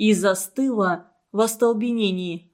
и застыла в остолбенении.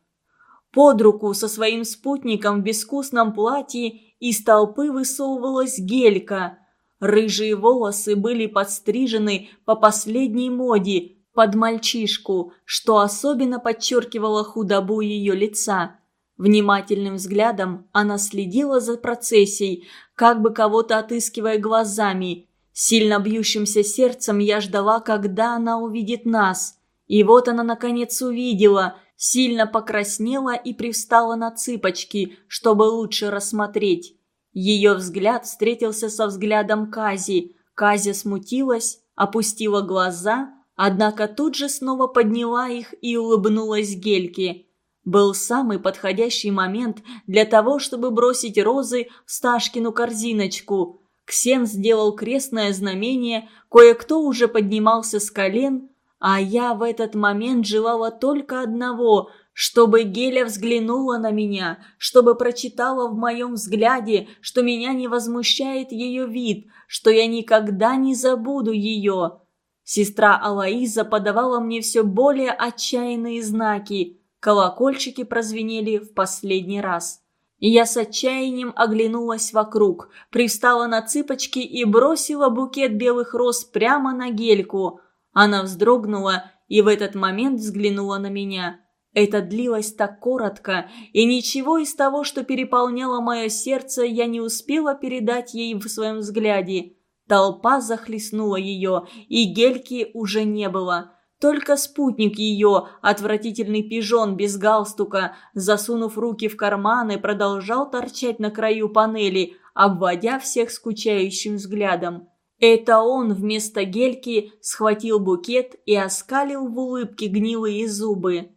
Под руку со своим спутником в безвкусном платье из толпы высовывалась гелька. Рыжие волосы были подстрижены по последней моде под мальчишку, что особенно подчеркивало худобу ее лица. Внимательным взглядом она следила за процессией, как бы кого-то отыскивая глазами. Сильно бьющимся сердцем я ждала, когда она увидит нас. И вот она, наконец, увидела, сильно покраснела и привстала на цыпочки, чтобы лучше рассмотреть. Ее взгляд встретился со взглядом Кази. Казя смутилась, опустила глаза, однако тут же снова подняла их и улыбнулась Гельке был самый подходящий момент для того, чтобы бросить розы в Сташкину корзиночку. Ксен сделал крестное знамение, кое-кто уже поднимался с колен, а я в этот момент желала только одного – чтобы Геля взглянула на меня, чтобы прочитала в моем взгляде, что меня не возмущает ее вид, что я никогда не забуду ее. Сестра Алаиза подавала мне все более отчаянные знаки – Колокольчики прозвенели в последний раз. Я с отчаянием оглянулась вокруг, пристала на цыпочки и бросила букет белых роз прямо на гельку. Она вздрогнула и в этот момент взглянула на меня. Это длилось так коротко, и ничего из того, что переполняло мое сердце, я не успела передать ей в своем взгляде. Толпа захлестнула ее, и гельки уже не было. Только спутник ее, отвратительный пижон без галстука, засунув руки в карманы, продолжал торчать на краю панели, обводя всех скучающим взглядом. Это он вместо гельки схватил букет и оскалил в улыбке гнилые зубы.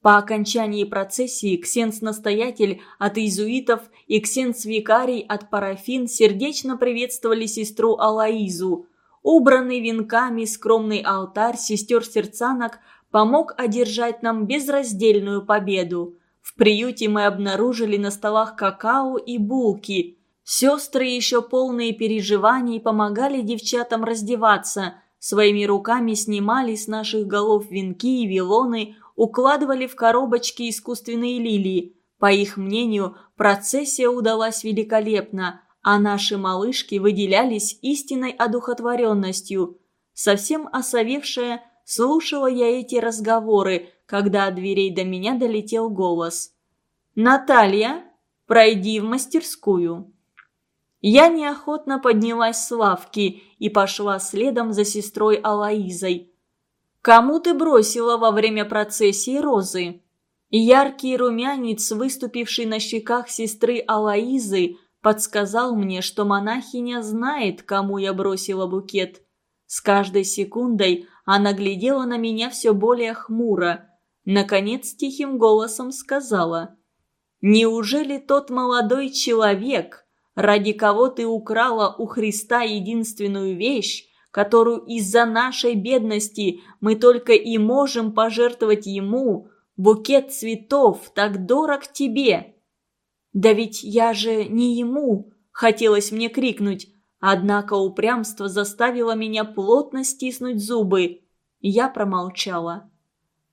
По окончании процессии ксенс-настоятель от иезуитов и ксенс-викарий от парафин сердечно приветствовали сестру Алаизу – Убранный венками скромный алтарь сестер-сердцанок помог одержать нам безраздельную победу. В приюте мы обнаружили на столах какао и булки. Сестры, еще полные переживаний, помогали девчатам раздеваться. Своими руками снимали с наших голов венки и вилоны, укладывали в коробочки искусственные лилии. По их мнению, процессия удалась великолепно – а наши малышки выделялись истинной одухотворенностью. Совсем осовевшая, слушала я эти разговоры, когда от дверей до меня долетел голос. «Наталья, пройди в мастерскую». Я неохотно поднялась с лавки и пошла следом за сестрой Алаизой. «Кому ты бросила во время процессии розы?» Яркий румянец, выступивший на щеках сестры Алаизы, подсказал мне, что монахиня знает, кому я бросила букет. С каждой секундой она глядела на меня все более хмуро. Наконец тихим голосом сказала. «Неужели тот молодой человек, ради кого ты украла у Христа единственную вещь, которую из-за нашей бедности мы только и можем пожертвовать ему, букет цветов, так дорог тебе?» «Да ведь я же не ему!» – хотелось мне крикнуть. Однако упрямство заставило меня плотно стиснуть зубы. Я промолчала.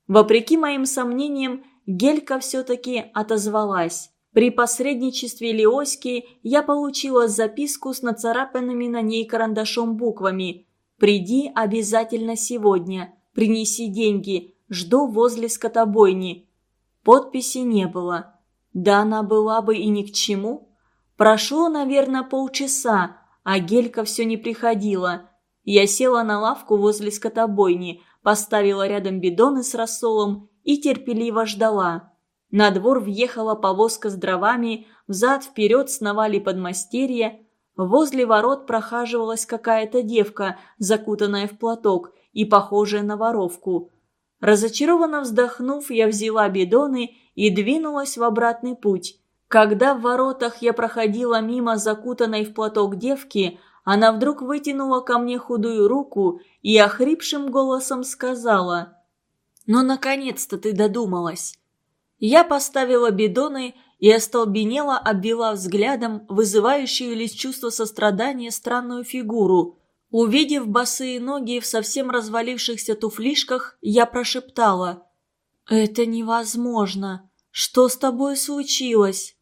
Вопреки моим сомнениям, Гелька все-таки отозвалась. При посредничестве Леоськи я получила записку с нацарапанными на ней карандашом буквами «Приди обязательно сегодня. Принеси деньги. Жду возле скотобойни». Подписи не было. Да она была бы и ни к чему. Прошло, наверное, полчаса, а Гелька все не приходила. Я села на лавку возле скотобойни, поставила рядом бидоны с рассолом и терпеливо ждала. На двор въехала повозка с дровами, взад-вперед сновали подмастерья. Возле ворот прохаживалась какая-то девка, закутанная в платок и похожая на воровку. Разочарованно вздохнув, я взяла бидоны и двинулась в обратный путь. Когда в воротах я проходила мимо закутанной в платок девки, она вдруг вытянула ко мне худую руку и охрипшим голосом сказала «Ну, наконец-то ты додумалась!» Я поставила бидоны и остолбенела, обвела взглядом вызывающую лишь чувство сострадания странную фигуру. Увидев босые ноги в совсем развалившихся туфлишках, я прошептала. «Это невозможно. Что с тобой случилось?»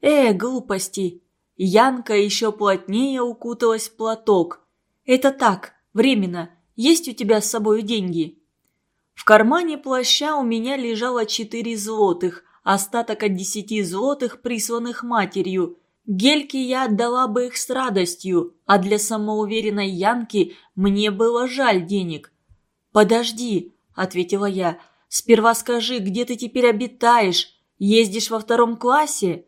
«Э, глупости!» Янка еще плотнее укуталась в платок. «Это так, временно. Есть у тебя с собой деньги?» В кармане плаща у меня лежало четыре злотых, остаток от десяти злотых, присланных матерью. Гельке я отдала бы их с радостью, а для самоуверенной Янки мне было жаль денег. «Подожди», — ответила я, — «сперва скажи, где ты теперь обитаешь? Ездишь во втором классе?»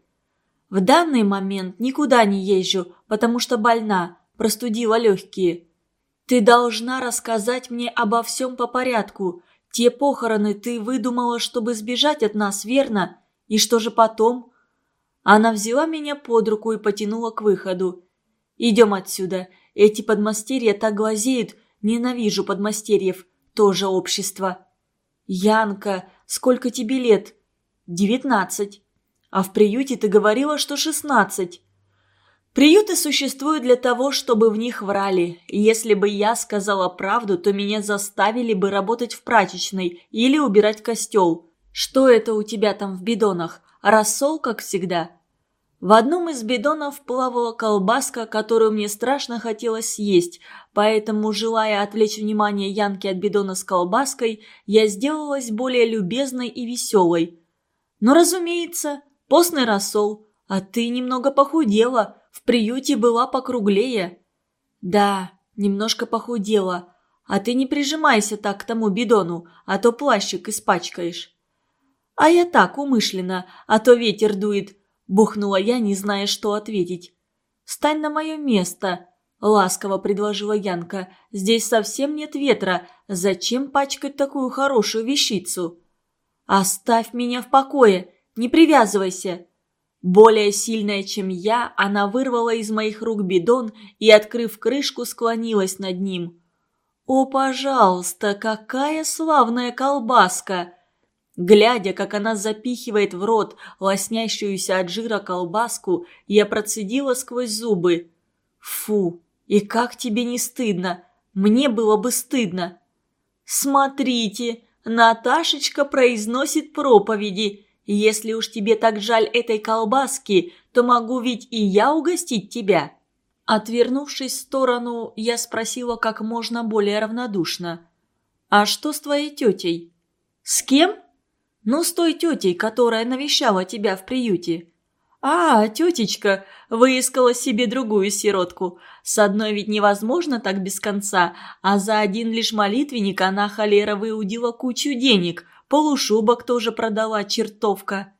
«В данный момент никуда не езжу, потому что больна, простудила легкие». «Ты должна рассказать мне обо всем по порядку. Те похороны ты выдумала, чтобы сбежать от нас, верно? И что же потом?» Она взяла меня под руку и потянула к выходу. «Идем отсюда. Эти подмастерья так глазеют. Ненавижу подмастерьев. Тоже общество». «Янка, сколько тебе лет?» «Девятнадцать». «А в приюте ты говорила, что шестнадцать». Приюты существуют для того, чтобы в них врали. Если бы я сказала правду, то меня заставили бы работать в прачечной или убирать костел. Что это у тебя там в бидонах? Рассол, как всегда?» В одном из бидонов плавала колбаска, которую мне страшно хотелось съесть, поэтому, желая отвлечь внимание Янки от бидона с колбаской, я сделалась более любезной и веселой. «Ну, разумеется, постный рассол, а ты немного похудела, в приюте была покруглее». «Да, немножко похудела. А ты не прижимайся так к тому бидону, а то плащик испачкаешь». «А я так, умышленно, а то ветер дует», – бухнула я, не зная, что ответить. «Стань на мое место», – ласково предложила Янка. «Здесь совсем нет ветра. Зачем пачкать такую хорошую вещицу?» «Оставь меня в покое, не привязывайся», более сильная, чем я, она вырвала из моих рук бидон и, открыв крышку, склонилась над ним. «О, пожалуйста, какая славная колбаска!» Глядя, как она запихивает в рот лоснящуюся от жира колбаску, я процедила сквозь зубы. «Фу, и как тебе не стыдно? Мне было бы стыдно!» «Смотрите, Наташечка произносит проповеди!» Если уж тебе так жаль этой колбаски, то могу ведь и я угостить тебя». Отвернувшись в сторону, я спросила как можно более равнодушно. «А что с твоей тетей?» «С кем?» «Ну, с той тетей, которая навещала тебя в приюте». «А, тетечка, выискала себе другую сиротку. С одной ведь невозможно так без конца, а за один лишь молитвенник она холера выудила кучу денег, полушубок тоже продала чертовка.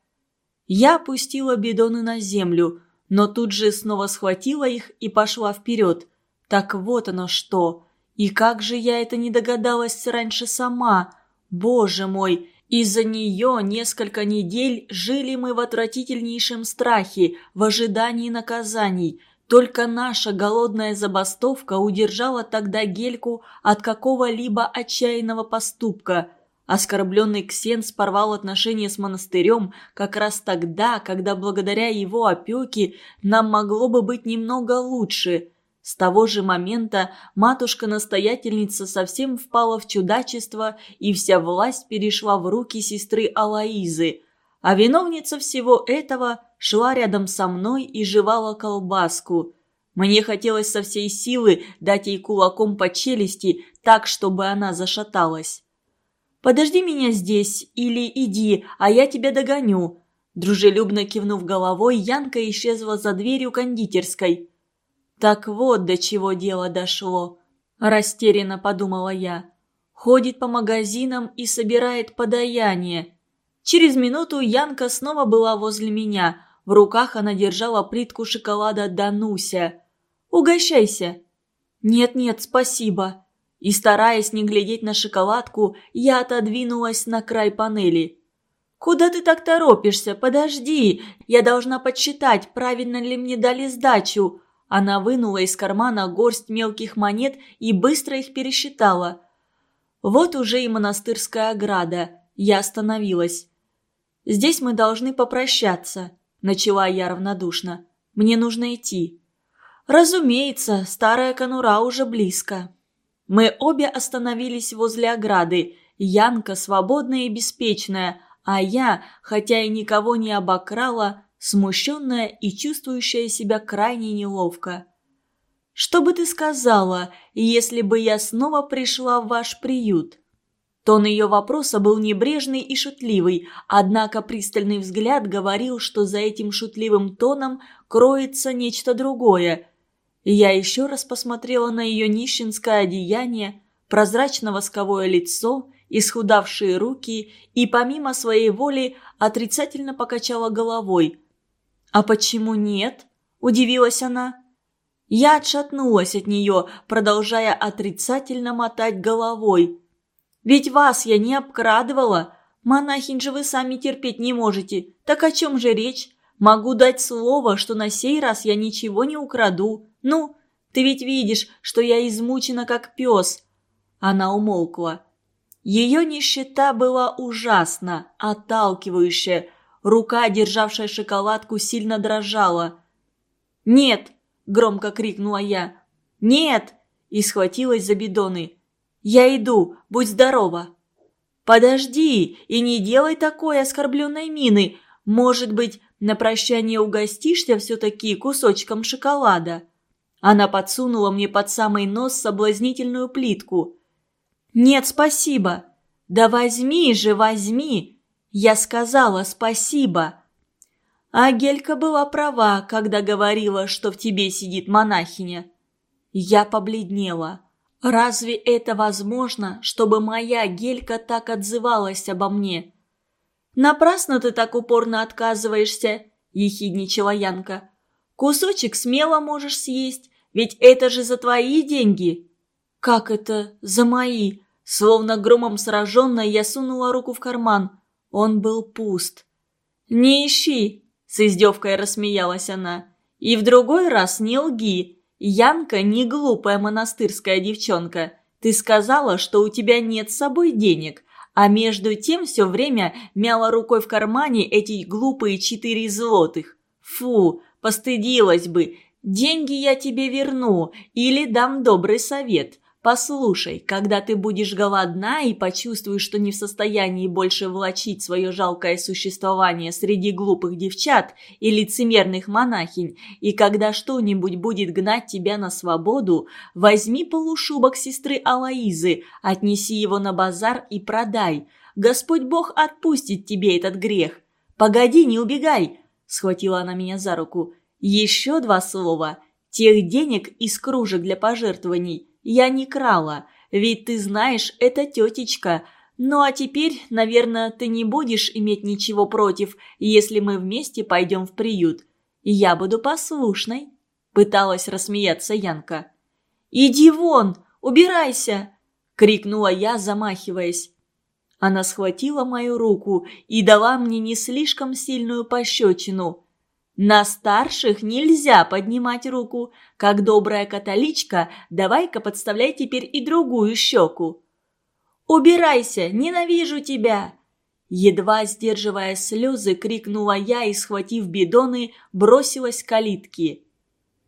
Я опустила бидоны на землю, но тут же снова схватила их и пошла вперед. Так вот оно что. И как же я это не догадалась раньше сама. Боже мой, из-за нее несколько недель жили мы в отвратительнейшем страхе, в ожидании наказаний. Только наша голодная забастовка удержала тогда Гельку от какого-либо отчаянного поступка – Оскорбленный Ксенс порвал отношения с монастырем как раз тогда, когда благодаря его опеке нам могло бы быть немного лучше. С того же момента матушка-настоятельница совсем впала в чудачество, и вся власть перешла в руки сестры Алаизы. А виновница всего этого шла рядом со мной и жевала колбаску. Мне хотелось со всей силы дать ей кулаком по челюсти, так, чтобы она зашаталась. Подожди меня здесь или иди, а я тебя догоню». Дружелюбно кивнув головой, Янка исчезла за дверью кондитерской. «Так вот до чего дело дошло», – растерянно подумала я. «Ходит по магазинам и собирает подаяние». Через минуту Янка снова была возле меня. В руках она держала плитку шоколада Дануся. «Угощайся». «Нет-нет, спасибо», и, стараясь не глядеть на шоколадку, я отодвинулась на край панели. «Куда ты так торопишься? Подожди! Я должна подсчитать, правильно ли мне дали сдачу!» Она вынула из кармана горсть мелких монет и быстро их пересчитала. Вот уже и монастырская ограда. Я остановилась. «Здесь мы должны попрощаться», – начала я равнодушно. «Мне нужно идти». Разумеется, старая конура уже близко. Мы обе остановились возле ограды. Янка свободная и беспечная, а я, хотя и никого не обокрала, смущенная и чувствующая себя крайне неловко. «Что бы ты сказала, если бы я снова пришла в ваш приют?» Тон ее вопроса был небрежный и шутливый, однако пристальный взгляд говорил, что за этим шутливым тоном кроется нечто другое. Я еще раз посмотрела на ее нищенское одеяние, прозрачно-восковое лицо, исхудавшие руки и, помимо своей воли, отрицательно покачала головой. «А почему нет?» – удивилась она. Я отшатнулась от нее, продолжая отрицательно мотать головой. «Ведь вас я не обкрадывала. Монахинь же вы сами терпеть не можете. Так о чем же речь? Могу дать слово, что на сей раз я ничего не украду. Ну, ты ведь видишь, что я измучена как пес». Она умолкла. Ее нищета была ужасна, отталкивающая. Рука, державшая шоколадку, сильно дрожала. «Нет!» громко крикнула я. «Нет!» и схватилась за бидоны. «Я иду, будь здорова!» «Подожди и не делай такой оскорбленной мины. Может быть, на прощание угостишься все-таки кусочком шоколада?» Она подсунула мне под самый нос соблазнительную плитку. «Нет, спасибо!» «Да возьми же, возьми!» Я сказала спасибо. А Гелька была права, когда говорила, что в тебе сидит монахиня. Я побледнела. Разве это возможно, чтобы моя Гелька так отзывалась обо мне? «Напрасно ты так упорно отказываешься», – ехидничала Янка. «Кусочек смело можешь съесть, ведь это же за твои деньги». «Как это за мои?» Словно громом сраженная, я сунула руку в карман. Он был пуст. «Не ищи!» С издевкой рассмеялась она. «И в другой раз не лги. Янка не глупая монастырская девчонка. Ты сказала, что у тебя нет с собой денег, а между тем все время мяла рукой в кармане эти глупые четыре злотых. Фу, постыдилась бы. Деньги я тебе верну или дам добрый совет. Послушай, когда ты будешь голодна и почувствуешь, что не в состоянии больше влачить свое жалкое существование среди глупых девчат и лицемерных монахинь, и когда что-нибудь будет гнать тебя на свободу, возьми полушубок сестры Алаизы, отнеси его на базар и продай. Господь Бог отпустит тебе этот грех. Погоди, не убегай!» – схватила она меня за руку. «Еще два слова. Тех денег из кружек для пожертвований я не крала, ведь ты знаешь, это тетечка. Ну а теперь, наверное, ты не будешь иметь ничего против, если мы вместе пойдем в приют. Я буду послушной», – пыталась рассмеяться Янка. «Иди вон, убирайся!» – крикнула я, замахиваясь. Она схватила мою руку и дала мне не слишком сильную пощечину – на старших нельзя поднимать руку. Как добрая католичка, давай-ка подставляй теперь и другую щеку. «Убирайся! Ненавижу тебя!» Едва сдерживая слезы, крикнула я и, схватив бидоны, бросилась к калитке.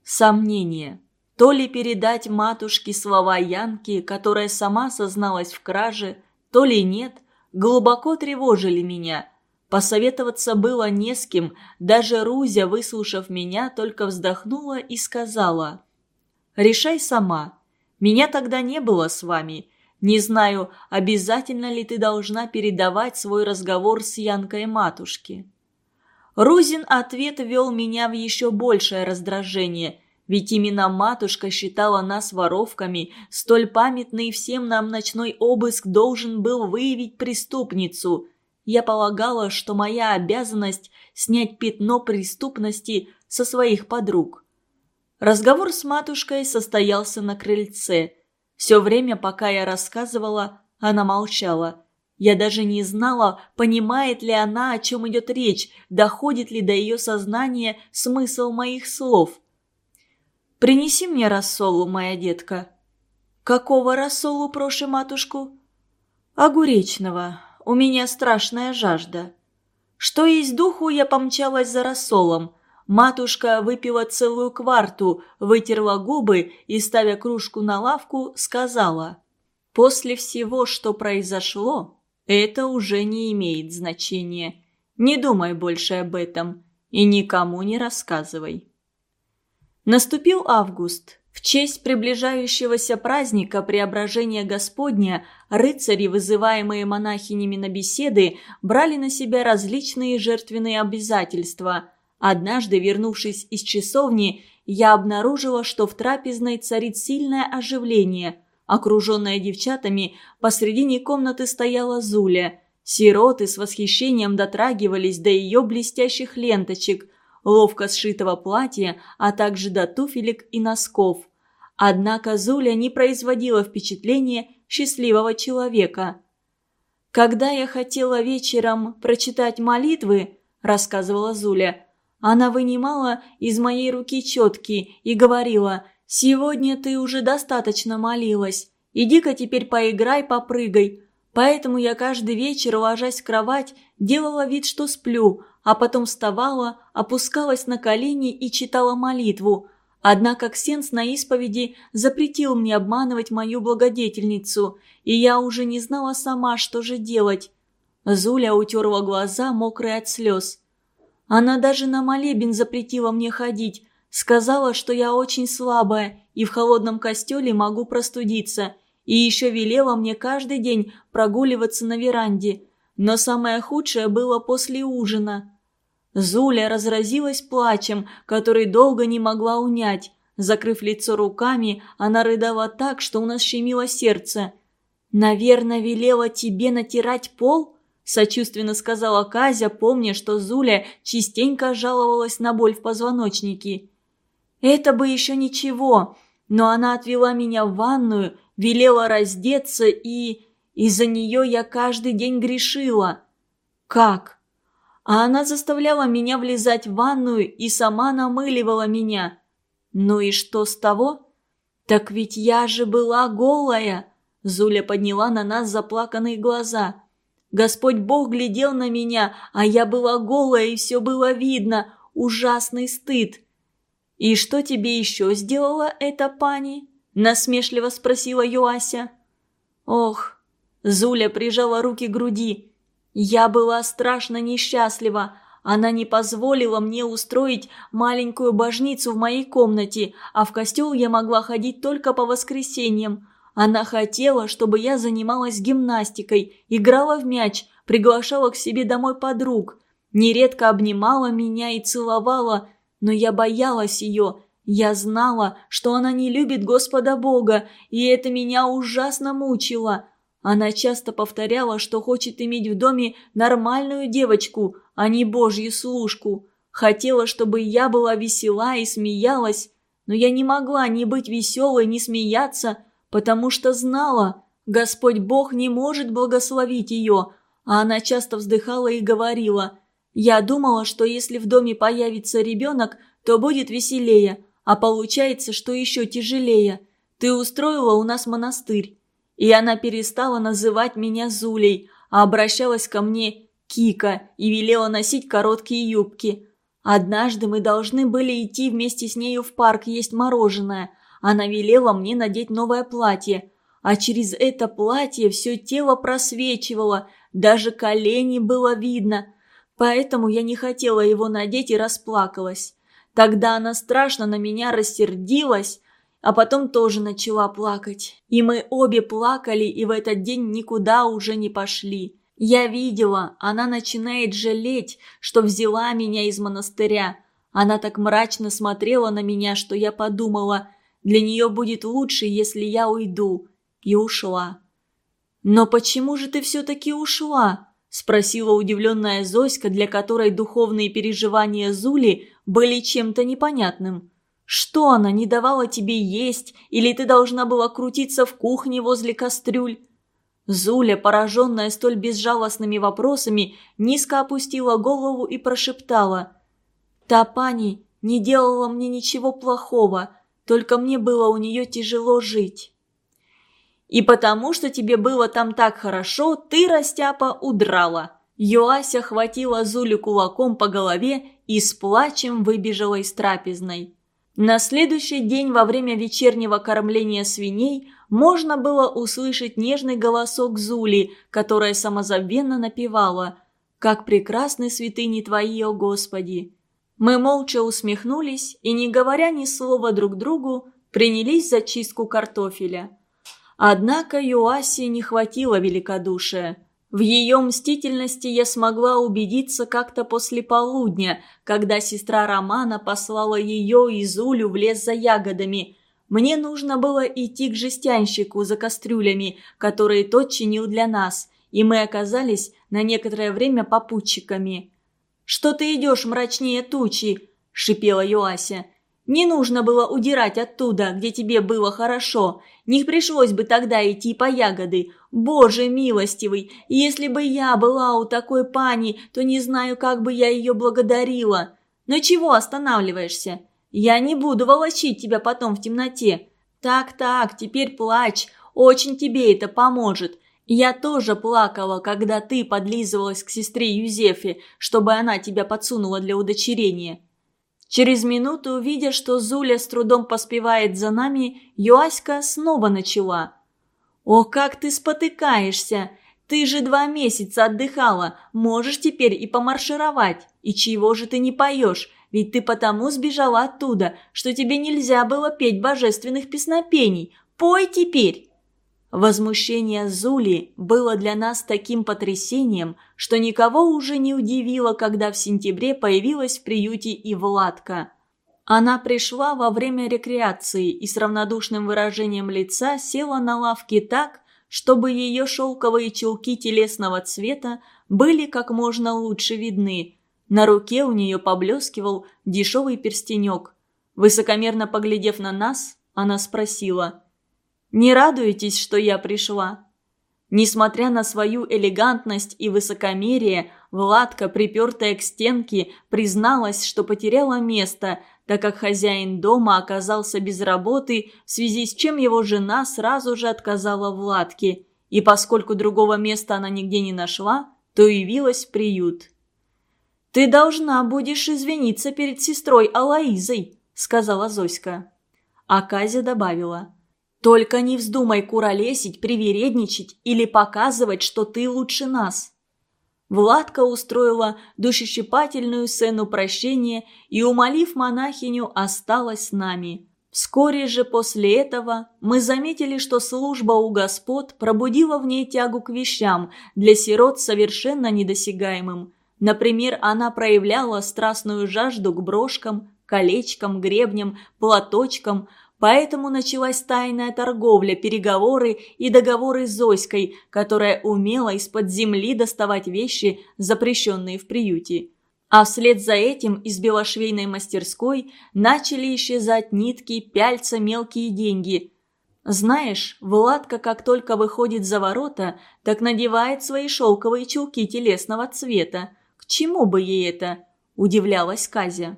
Сомнение. То ли передать матушке слова Янки, которая сама созналась в краже, то ли нет, глубоко тревожили меня – Посоветоваться было не с кем, даже Рузя, выслушав меня, только вздохнула и сказала. «Решай сама. Меня тогда не было с вами. Не знаю, обязательно ли ты должна передавать свой разговор с Янкой матушке». Рузин ответ вел меня в еще большее раздражение, ведь именно матушка считала нас воровками, столь памятный всем нам ночной обыск должен был выявить преступницу – я полагала, что моя обязанность снять пятно преступности со своих подруг. Разговор с матушкой состоялся на крыльце. Все время, пока я рассказывала, она молчала. Я даже не знала, понимает ли она, о чем идет речь, доходит ли до ее сознания смысл моих слов. «Принеси мне рассолу, моя детка». «Какого рассолу, прошу матушку?» «Огуречного у меня страшная жажда. Что есть духу, я помчалась за рассолом. Матушка выпила целую кварту, вытерла губы и, ставя кружку на лавку, сказала «После всего, что произошло, это уже не имеет значения. Не думай больше об этом и никому не рассказывай». Наступил август. В честь приближающегося праздника Преображения Господня рыцари, вызываемые монахинями на беседы, брали на себя различные жертвенные обязательства. Однажды, вернувшись из часовни, я обнаружила, что в трапезной царит сильное оживление. Окруженная девчатами, посредине комнаты стояла Зуля. Сироты с восхищением дотрагивались до ее блестящих ленточек – ловко сшитого платья, а также до туфелек и носков. Однако Зуля не производила впечатления счастливого человека. «Когда я хотела вечером прочитать молитвы», – рассказывала Зуля, – она вынимала из моей руки четки и говорила «Сегодня ты уже достаточно молилась, иди-ка теперь поиграй, попрыгай». Поэтому я каждый вечер, ложась в кровать, делала вид, что сплю, а потом вставала, опускалась на колени и читала молитву. Однако Ксенс на исповеди запретил мне обманывать мою благодетельницу, и я уже не знала сама, что же делать. Зуля утерла глаза, мокрые от слез. Она даже на молебен запретила мне ходить, сказала, что я очень слабая и в холодном костеле могу простудиться, и еще велела мне каждый день прогуливаться на веранде – но самое худшее было после ужина. Зуля разразилась плачем, который долго не могла унять. Закрыв лицо руками, она рыдала так, что у нас щемило сердце. «Наверное, велела тебе натирать пол?» – сочувственно сказала Казя, помня, что Зуля частенько жаловалась на боль в позвоночнике. «Это бы еще ничего, но она отвела меня в ванную, велела раздеться и...» Из-за нее я каждый день грешила. Как? А она заставляла меня влезать в ванную и сама намыливала меня. Ну и что с того? Так ведь я же была голая. Зуля подняла на нас заплаканные глаза. Господь Бог глядел на меня, а я была голая, и все было видно. Ужасный стыд. «И что тебе еще сделала эта пани?» – насмешливо спросила Юася. «Ох, Зуля прижала руки к груди. Я была страшно несчастлива. Она не позволила мне устроить маленькую божницу в моей комнате, а в костел я могла ходить только по воскресеньям. Она хотела, чтобы я занималась гимнастикой, играла в мяч, приглашала к себе домой подруг. Нередко обнимала меня и целовала, но я боялась ее. Я знала, что она не любит Господа Бога, и это меня ужасно мучило. Она часто повторяла, что хочет иметь в доме нормальную девочку, а не божью служку. Хотела, чтобы я была весела и смеялась, но я не могла ни быть веселой, ни смеяться, потому что знала, Господь Бог не может благословить ее, а она часто вздыхала и говорила, «Я думала, что если в доме появится ребенок, то будет веселее, а получается, что еще тяжелее. Ты устроила у нас монастырь, и она перестала называть меня Зулей, а обращалась ко мне Кика и велела носить короткие юбки. Однажды мы должны были идти вместе с нею в парк есть мороженое. Она велела мне надеть новое платье, а через это платье все тело просвечивало, даже колени было видно. Поэтому я не хотела его надеть и расплакалась. Тогда она страшно на меня рассердилась, а потом тоже начала плакать. И мы обе плакали и в этот день никуда уже не пошли. Я видела, она начинает жалеть, что взяла меня из монастыря. Она так мрачно смотрела на меня, что я подумала, для нее будет лучше, если я уйду. И ушла. «Но почему же ты все-таки ушла?» – спросила удивленная Зоська, для которой духовные переживания Зули были чем-то непонятным. Что она не давала тебе есть, или ты должна была крутиться в кухне возле кастрюль?» Зуля, пораженная столь безжалостными вопросами, низко опустила голову и прошептала. «Та пани не делала мне ничего плохого, только мне было у нее тяжело жить». «И потому, что тебе было там так хорошо, ты, растяпа, удрала», Юася хватила Зулю кулаком по голове и с плачем выбежала из трапезной. На следующий день во время вечернего кормления свиней можно было услышать нежный голосок Зули, которая самозабвенно напевала «Как прекрасны святыни Твои, о Господи!». Мы молча усмехнулись и, не говоря ни слова друг другу, принялись за чистку картофеля. Однако Юасе не хватило великодушия. В ее мстительности я смогла убедиться как-то после полудня, когда сестра Романа послала ее и Зулю в лес за ягодами. Мне нужно было идти к жестянщику за кастрюлями, которые тот чинил для нас, и мы оказались на некоторое время попутчиками. «Что ты идешь мрачнее тучи?» – шипела Юася. Не нужно было удирать оттуда, где тебе было хорошо. Не пришлось бы тогда идти по ягоды. Боже милостивый, если бы я была у такой пани, то не знаю, как бы я ее благодарила. Но чего останавливаешься? Я не буду волочить тебя потом в темноте. Так-так, теперь плачь, очень тебе это поможет. Я тоже плакала, когда ты подлизывалась к сестре Юзефе, чтобы она тебя подсунула для удочерения. Через минуту, видя, что Зуля с трудом поспевает за нами, Юаська снова начала. «О, как ты спотыкаешься! Ты же два месяца отдыхала, можешь теперь и помаршировать. И чего же ты не поешь? Ведь ты потому сбежала оттуда, что тебе нельзя было петь божественных песнопений. Пой теперь!» Возмущение Зули было для нас таким потрясением, что никого уже не удивило, когда в сентябре появилась в приюте и Владка. Она пришла во время рекреации и с равнодушным выражением лица села на лавке так, чтобы ее шелковые чулки телесного цвета были как можно лучше видны. На руке у нее поблескивал дешевый перстенек. Высокомерно поглядев на нас, она спросила – не радуетесь, что я пришла?» Несмотря на свою элегантность и высокомерие, Владка, припертая к стенке, призналась, что потеряла место, так как хозяин дома оказался без работы, в связи с чем его жена сразу же отказала Владке. И поскольку другого места она нигде не нашла, то явилась в приют. «Ты должна будешь извиниться перед сестрой Алаизой», — сказала Зоська. А Казя добавила – только не вздумай куролесить, привередничать или показывать, что ты лучше нас. Владка устроила душещипательную сцену прощения и, умолив монахиню, осталась с нами. Вскоре же после этого мы заметили, что служба у господ пробудила в ней тягу к вещам, для сирот совершенно недосягаемым. Например, она проявляла страстную жажду к брошкам, колечкам, гребням, платочкам – Поэтому началась тайная торговля, переговоры и договоры с Зоськой, которая умела из-под земли доставать вещи, запрещенные в приюте. А вслед за этим из белошвейной мастерской начали исчезать нитки, пяльца, мелкие деньги. Знаешь, Владка как только выходит за ворота, так надевает свои шелковые чулки телесного цвета. К чему бы ей это? Удивлялась Казя.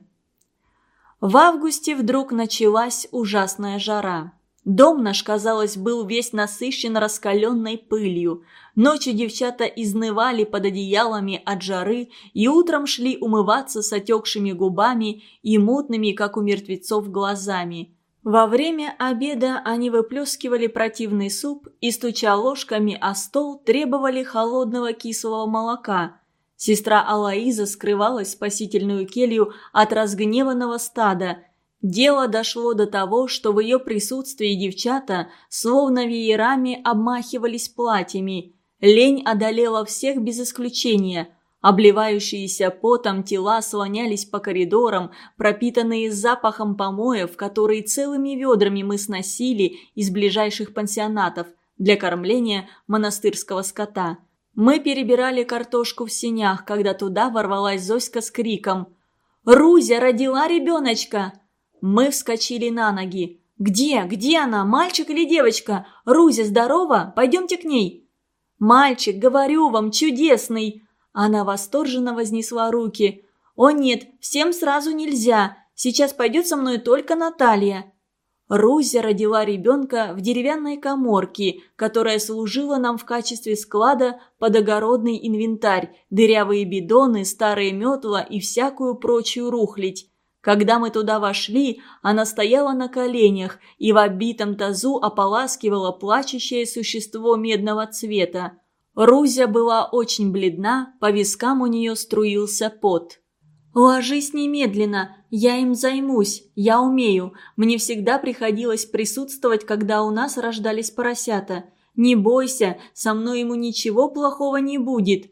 В августе вдруг началась ужасная жара. Дом наш, казалось, был весь насыщен раскаленной пылью. Ночью девчата изнывали под одеялами от жары и утром шли умываться с отекшими губами и мутными, как у мертвецов, глазами. Во время обеда они выплескивали противный суп и, стуча ложками о стол, требовали холодного кислого молока – Сестра Алаиза скрывалась в спасительную келью от разгневанного стада. Дело дошло до того, что в ее присутствии девчата словно веерами обмахивались платьями. Лень одолела всех без исключения. Обливающиеся потом тела слонялись по коридорам, пропитанные запахом помоев, которые целыми ведрами мы сносили из ближайших пансионатов для кормления монастырского скота – мы перебирали картошку в сенях, когда туда ворвалась Зоська с криком «Рузя родила ребеночка!» Мы вскочили на ноги. «Где? Где она? Мальчик или девочка? Рузя здорова? Пойдемте к ней!» «Мальчик, говорю вам, чудесный!» Она восторженно вознесла руки. «О нет, всем сразу нельзя. Сейчас пойдет со мной только Наталья». Рузя родила ребенка в деревянной коморке, которая служила нам в качестве склада под огородный инвентарь, дырявые бидоны, старые метла и всякую прочую рухлядь. Когда мы туда вошли, она стояла на коленях и в оббитом тазу ополаскивала плачущее существо медного цвета. Рузя была очень бледна, по вискам у нее струился пот. «Ложись немедленно, я им займусь, я умею. Мне всегда приходилось присутствовать, когда у нас рождались поросята. Не бойся, со мной ему ничего плохого не будет».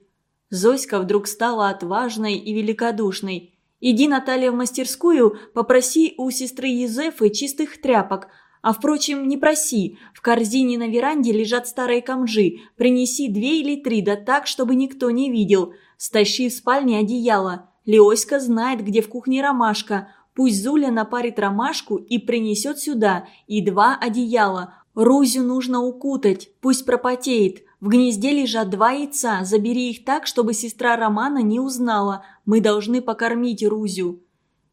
Зоська вдруг стала отважной и великодушной. «Иди, Наталья, в мастерскую, попроси у сестры Езефы чистых тряпок. А, впрочем, не проси. В корзине на веранде лежат старые камжи. Принеси две или три, да так, чтобы никто не видел. Стащи в спальне одеяло». Леоська знает, где в кухне ромашка. Пусть Зуля напарит ромашку и принесет сюда. И два одеяла. Рузю нужно укутать, пусть пропотеет. В гнезде лежат два яйца, забери их так, чтобы сестра Романа не узнала. Мы должны покормить Рузю».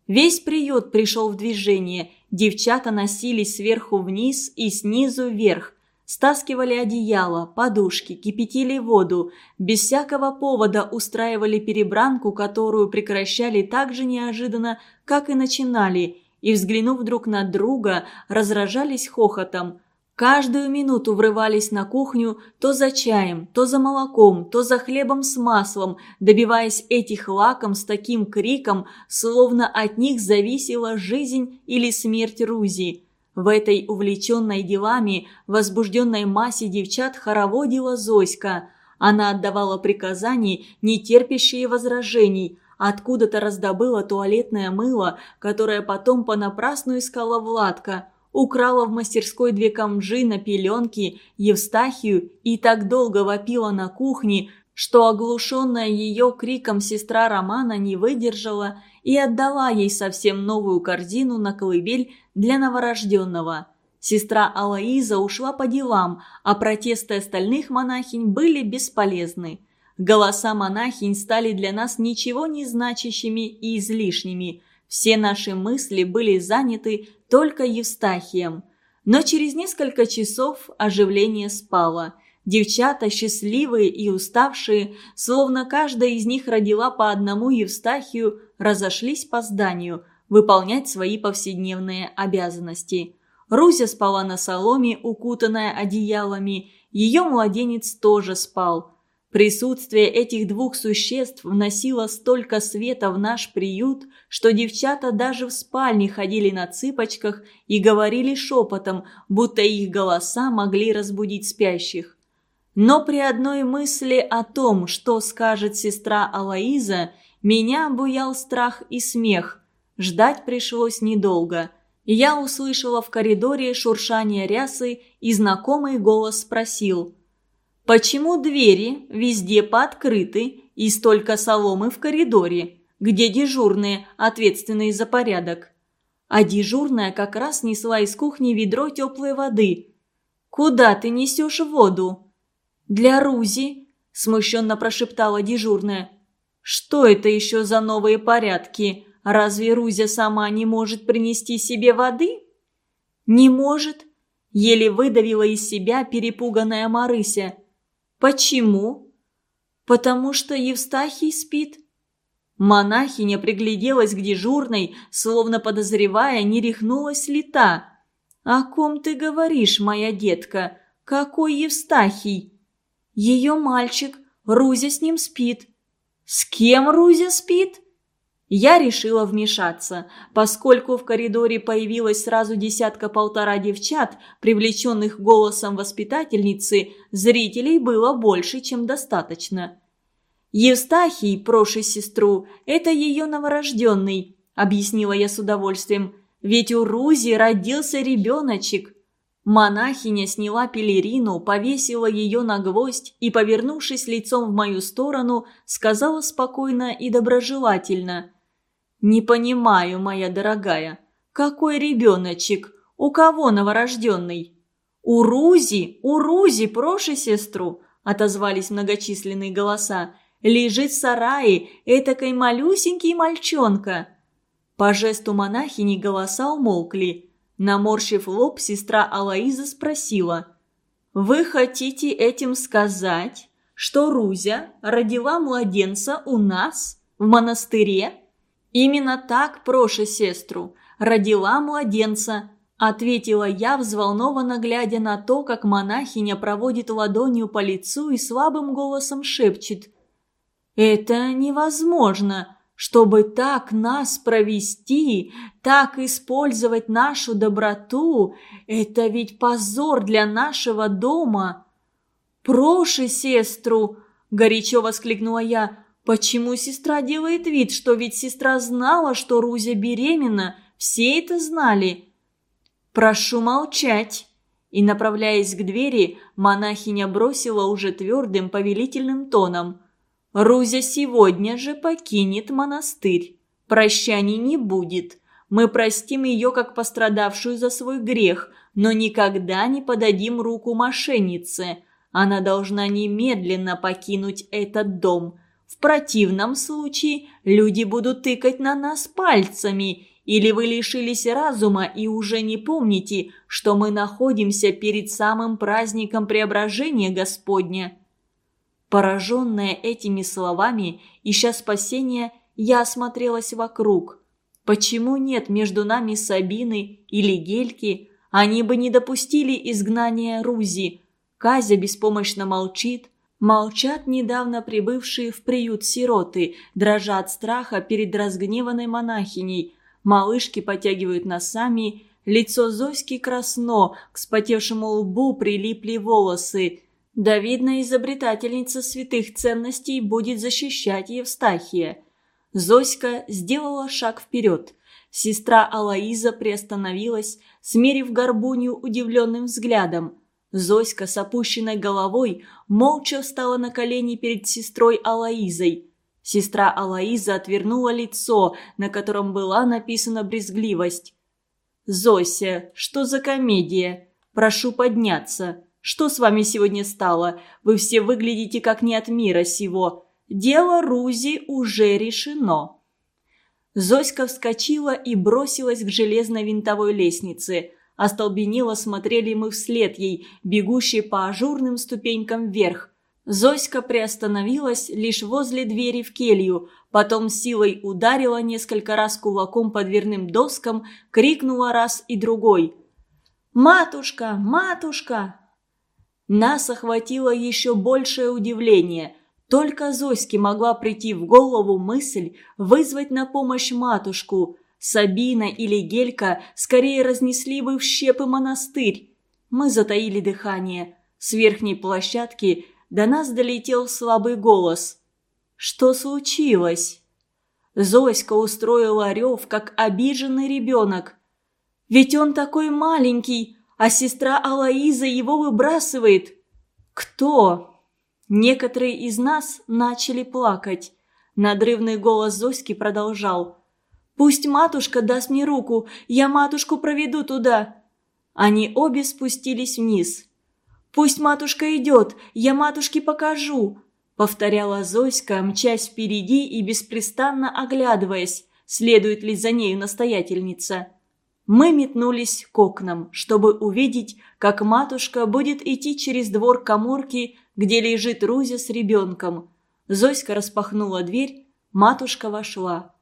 Весь приют пришел в движение. Девчата носились сверху вниз и снизу вверх. Стаскивали одеяло, подушки, кипятили воду. Без всякого повода устраивали перебранку, которую прекращали так же неожиданно, как и начинали. И, взглянув друг на друга, разражались хохотом. Каждую минуту врывались на кухню то за чаем, то за молоком, то за хлебом с маслом, добиваясь этих лаком с таким криком, словно от них зависела жизнь или смерть Рузи. В этой увлеченной делами, возбужденной массе девчат хороводила Зоська. Она отдавала приказания, не терпящие возражений. Откуда-то раздобыла туалетное мыло, которое потом понапрасну искала Владка. Украла в мастерской две камжи на пеленки, Евстахию и так долго вопила на кухне, что оглушенная ее криком сестра Романа не выдержала и отдала ей совсем новую корзину на колыбель для новорожденного. Сестра Алаиза ушла по делам, а протесты остальных монахинь были бесполезны. Голоса монахинь стали для нас ничего не значащими и излишними. Все наши мысли были заняты только Евстахием. Но через несколько часов оживление спало – Девчата, счастливые и уставшие, словно каждая из них родила по одному Евстахию, разошлись по зданию выполнять свои повседневные обязанности. Руся спала на соломе, укутанная одеялами, ее младенец тоже спал. Присутствие этих двух существ вносило столько света в наш приют, что девчата даже в спальне ходили на цыпочках и говорили шепотом, будто их голоса могли разбудить спящих. Но при одной мысли о том, что скажет сестра Алаиза, меня обуял страх и смех. Ждать пришлось недолго. Я услышала в коридоре шуршание рясы, и знакомый голос спросил. «Почему двери везде пооткрыты и столько соломы в коридоре? Где дежурные, ответственные за порядок?» А дежурная как раз несла из кухни ведро теплой воды. «Куда ты несешь воду?» «Для Рузи», – смущенно прошептала дежурная. «Что это еще за новые порядки? Разве Рузя сама не может принести себе воды?» «Не может», – еле выдавила из себя перепуганная Марыся. «Почему?» «Потому что Евстахий спит». Монахиня пригляделась к дежурной, словно подозревая, не рехнулась ли та. «О ком ты говоришь, моя детка? Какой Евстахий?» Ее мальчик, Рузя с ним спит. С кем Рузя спит? Я решила вмешаться, поскольку в коридоре появилось сразу десятка-полтора девчат, привлеченных голосом воспитательницы, зрителей было больше, чем достаточно. «Евстахий, проши сестру, это ее новорожденный», – объяснила я с удовольствием. «Ведь у Рузи родился ребеночек». Монахиня сняла пелерину, повесила ее на гвоздь и, повернувшись лицом в мою сторону, сказала спокойно и доброжелательно. «Не понимаю, моя дорогая, какой ребеночек? У кого новорожденный?» «У Рузи, у Рузи, проши сестру!» – отозвались многочисленные голоса. «Лежит в сарае, этакой малюсенький мальчонка!» По жесту монахини голоса умолкли – Наморщив лоб, сестра Алаиза спросила. «Вы хотите этим сказать, что Рузя родила младенца у нас, в монастыре?» «Именно так, проша сестру, родила младенца», ответила я, взволнованно глядя на то, как монахиня проводит ладонью по лицу и слабым голосом шепчет. «Это невозможно чтобы так нас провести, так использовать нашу доброту, это ведь позор для нашего дома. «Проши сестру!» – горячо воскликнула я. «Почему сестра делает вид, что ведь сестра знала, что Рузя беременна? Все это знали!» «Прошу молчать!» И, направляясь к двери, монахиня бросила уже твердым повелительным тоном – Рузя сегодня же покинет монастырь. Прощаний не будет. Мы простим ее как пострадавшую за свой грех, но никогда не подадим руку мошеннице. Она должна немедленно покинуть этот дом. В противном случае люди будут тыкать на нас пальцами, или вы лишились разума и уже не помните, что мы находимся перед самым праздником преображения Господня. Пораженная этими словами, ища спасения, я осмотрелась вокруг. Почему нет между нами Сабины или Гельки? Они бы не допустили изгнания Рузи. Казя беспомощно молчит. Молчат недавно прибывшие в приют сироты, дрожат от страха перед разгневанной монахиней. Малышки потягивают носами, лицо Зоськи красно, к спотевшему лбу прилипли волосы – да, видно, изобретательница святых ценностей будет защищать Евстахия. Зоська сделала шаг вперед. Сестра Алаиза приостановилась, смерив горбунью удивленным взглядом. Зоська с опущенной головой молча встала на колени перед сестрой Алаизой. Сестра Алаиза отвернула лицо, на котором была написана брезгливость. «Зося, что за комедия? Прошу подняться». Что с вами сегодня стало? Вы все выглядите как не от мира сего. Дело Рузи уже решено». Зоська вскочила и бросилась к железной винтовой лестнице. Остолбенело смотрели мы вслед ей, бегущей по ажурным ступенькам вверх. Зоська приостановилась лишь возле двери в келью, потом силой ударила несколько раз кулаком по дверным доскам, крикнула раз и другой. «Матушка! Матушка!» Нас охватило еще большее удивление. Только Зоське могла прийти в голову мысль вызвать на помощь матушку. Сабина или Гелька скорее разнесли бы в щепы монастырь. Мы затаили дыхание. С верхней площадки до нас долетел слабый голос. «Что случилось?» Зоська устроила рев, как обиженный ребенок. «Ведь он такой маленький, а сестра Алаиза его выбрасывает. Кто? Некоторые из нас начали плакать. Надрывный голос Зоськи продолжал. «Пусть матушка даст мне руку, я матушку проведу туда». Они обе спустились вниз. «Пусть матушка идет, я матушке покажу», — повторяла Зоська, мчась впереди и беспрестанно оглядываясь, следует ли за нею настоятельница. Мы метнулись к окнам, чтобы увидеть, как матушка будет идти через двор коморки, где лежит Рузя с ребенком. Зоська распахнула дверь, матушка вошла.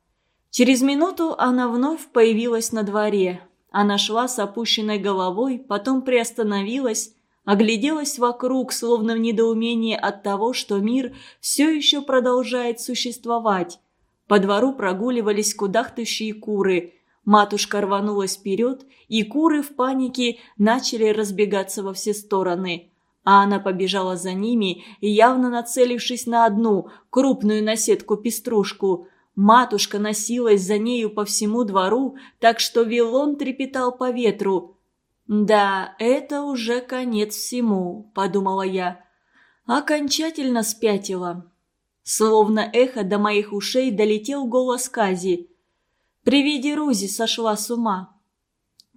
Через минуту она вновь появилась на дворе. Она шла с опущенной головой, потом приостановилась, огляделась вокруг, словно в недоумении от того, что мир все еще продолжает существовать. По двору прогуливались кудахтающие куры – Матушка рванулась вперед, и куры в панике начали разбегаться во все стороны. А она побежала за ними, явно нацелившись на одну, крупную наседку-пеструшку. Матушка носилась за нею по всему двору, так что вилон трепетал по ветру. «Да, это уже конец всему», – подумала я. Окончательно спятила. Словно эхо до моих ушей долетел голос Кази – при виде Рузи сошла с ума.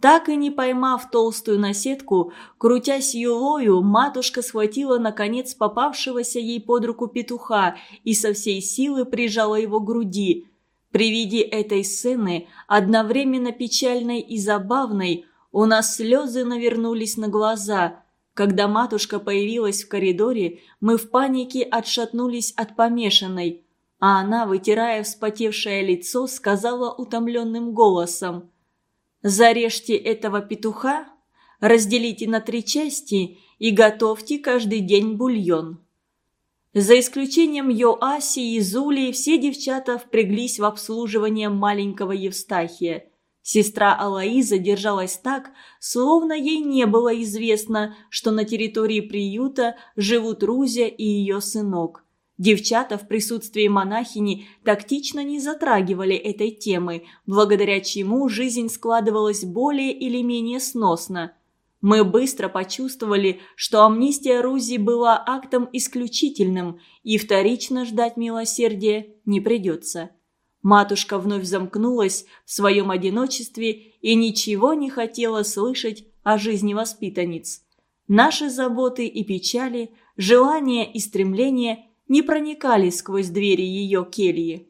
Так и не поймав толстую наседку, крутясь юлою, матушка схватила, наконец, попавшегося ей под руку петуха и со всей силы прижала его к груди. При виде этой сцены, одновременно печальной и забавной, У нас слезы навернулись на глаза. Когда матушка появилась в коридоре, мы в панике отшатнулись от помешанной, а она, вытирая вспотевшее лицо, сказала утомленным голосом. «Зарежьте этого петуха, разделите на три части и готовьте каждый день бульон». За исключением Йоаси и Зули, все девчата впряглись в обслуживание маленького Евстахия. Сестра Алаиза держалась так, словно ей не было известно, что на территории приюта живут Рузя и ее сынок. Девчата в присутствии монахини тактично не затрагивали этой темы, благодаря чему жизнь складывалась более или менее сносно – мы быстро почувствовали, что амнистия Рузи была актом исключительным, и вторично ждать милосердия не придется. Матушка вновь замкнулась в своем одиночестве и ничего не хотела слышать о жизни воспитанниц. Наши заботы и печали, желания и стремления не проникали сквозь двери ее кельи.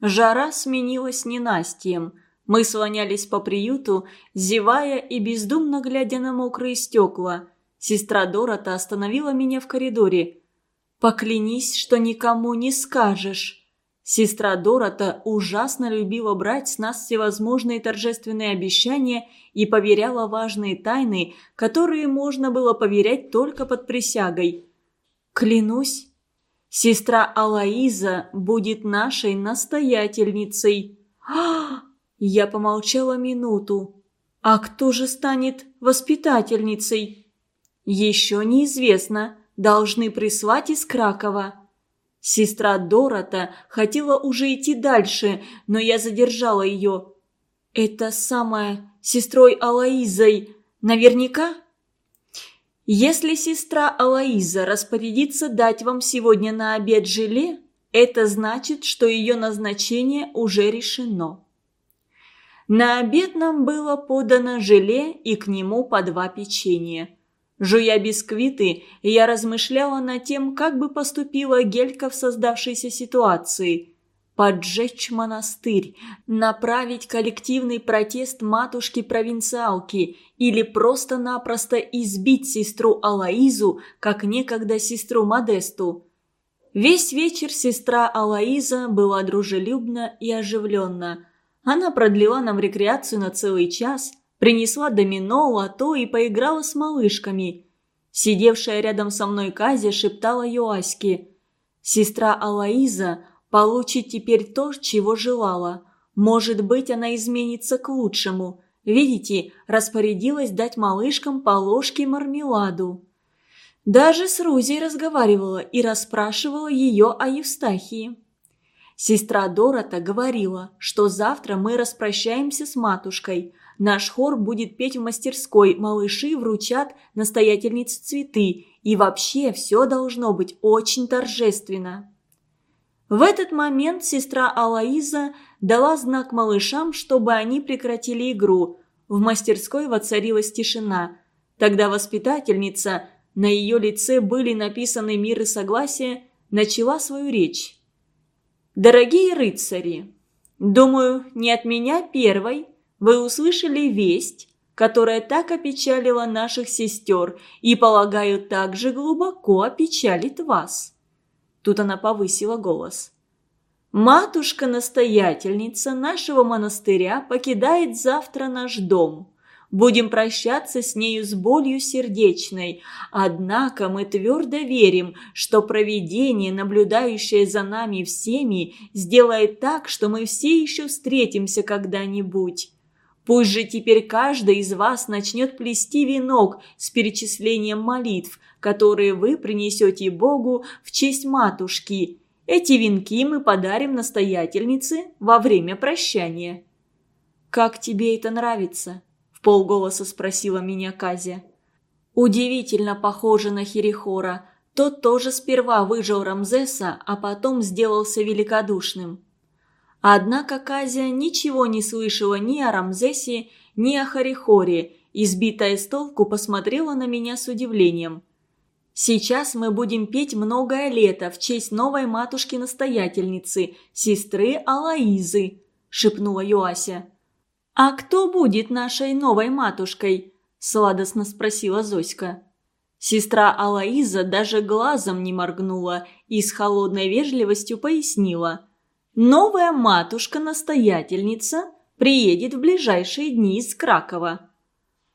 Жара сменилась ненастьем – мы слонялись по приюту, зевая и бездумно глядя на мокрые стекла. Сестра Дорота остановила меня в коридоре. «Поклянись, что никому не скажешь». Сестра Дорота ужасно любила брать с нас всевозможные торжественные обещания и поверяла важные тайны, которые можно было поверять только под присягой. «Клянусь, сестра Алаиза будет нашей настоятельницей». «Ах!» Я помолчала минуту. «А кто же станет воспитательницей?» «Еще неизвестно. Должны прислать из Кракова». Сестра Дорота хотела уже идти дальше, но я задержала ее. «Это самая сестрой Алаизой. Наверняка?» «Если сестра Алаиза распорядится дать вам сегодня на обед желе, это значит, что ее назначение уже решено». На обед нам было подано желе и к нему по два печенья. Жуя бисквиты, я размышляла над тем, как бы поступила Гелька в создавшейся ситуации. Поджечь монастырь, направить коллективный протест матушки-провинциалки или просто-напросто избить сестру Алаизу, как некогда сестру Модесту. Весь вечер сестра Алаиза была дружелюбна и оживленна – она продлила нам рекреацию на целый час, принесла домино, лото и поиграла с малышками. Сидевшая рядом со мной Казя шептала Юаське. «Сестра Алаиза получит теперь то, чего желала. Может быть, она изменится к лучшему. Видите, распорядилась дать малышкам по ложке мармеладу». Даже с Рузей разговаривала и расспрашивала ее о Евстахии. Сестра Дорота говорила, что завтра мы распрощаемся с матушкой. Наш хор будет петь в мастерской, малыши вручат настоятельнице цветы, и вообще все должно быть очень торжественно. В этот момент сестра Алаиза дала знак малышам, чтобы они прекратили игру. В мастерской воцарилась тишина. Тогда воспитательница, на ее лице были написаны мир и согласие, начала свою речь. Дорогие рыцари, думаю, не от меня первой вы услышали весть, которая так опечалила наших сестер и, полагаю, также глубоко опечалит вас. Тут она повысила голос. Матушка-настоятельница нашего монастыря покидает завтра наш дом. Будем прощаться с нею с болью сердечной. Однако мы твердо верим, что провидение, наблюдающее за нами всеми, сделает так, что мы все еще встретимся когда-нибудь. Пусть же теперь каждый из вас начнет плести венок с перечислением молитв, которые вы принесете Богу в честь матушки. Эти венки мы подарим настоятельнице во время прощания. Как тебе это нравится? В полголоса спросила меня Казя. Удивительно похоже на Херихора. Тот тоже сперва выжил Рамзеса, а потом сделался великодушным. Однако Казя ничего не слышала ни о Рамзесе, ни о Харихоре, избитая с толку посмотрела на меня с удивлением. «Сейчас мы будем петь многое лето в честь новой матушки-настоятельницы, сестры Алаизы», – шепнула Юася. «А кто будет нашей новой матушкой?» – сладостно спросила Зоська. Сестра Алаиза даже глазом не моргнула и с холодной вежливостью пояснила. «Новая матушка-настоятельница приедет в ближайшие дни из Кракова».